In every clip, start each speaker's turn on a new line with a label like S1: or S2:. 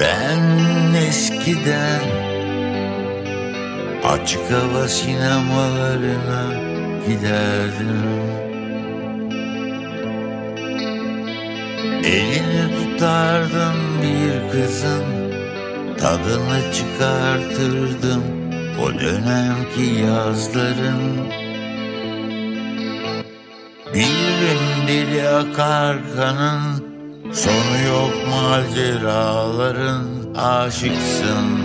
S1: Ben eskiden açık hava sinemalarına giderdim. Elini tutardım bir kızın Tadını çıkartırdım o dönemki yazların. Bir gün dili akar kanın Sonu yok maceraların aşıksın.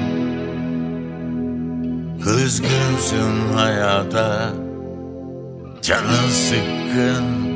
S1: Kızgınsın hayata Canın sıkkın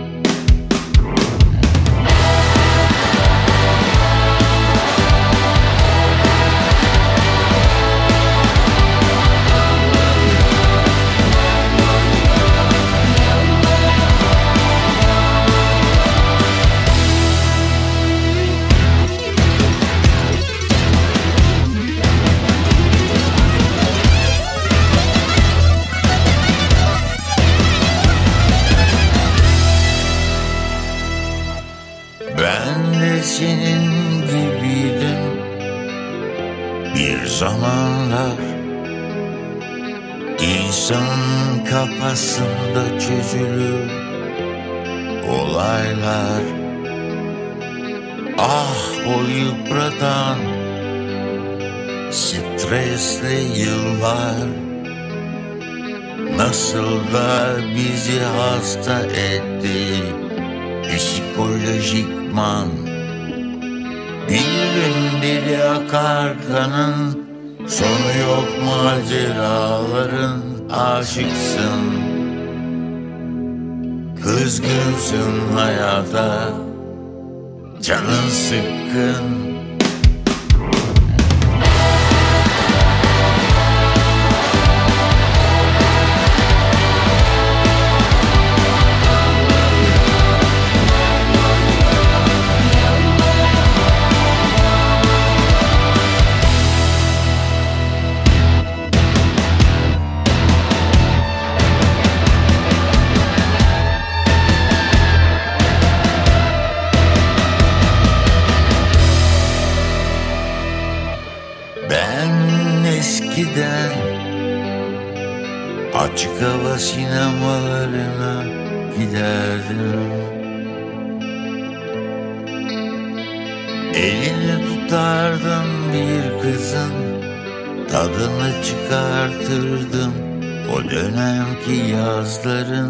S1: senin gibiydim. Bir zamanlar İnsanın kafasında çözülür Olaylar. Ah o yıpratan Stresli yıllar. Nasıl da bizi hasta etti psikolojikman dili akar kanın. Sonu yok maceraların aşıksın. Kızgınsın hayata Canın sıkkın eskiden açık hava sinemalarına giderdim. Elini tutardım bir kızın Tadını çıkartırdım o dönemki yazların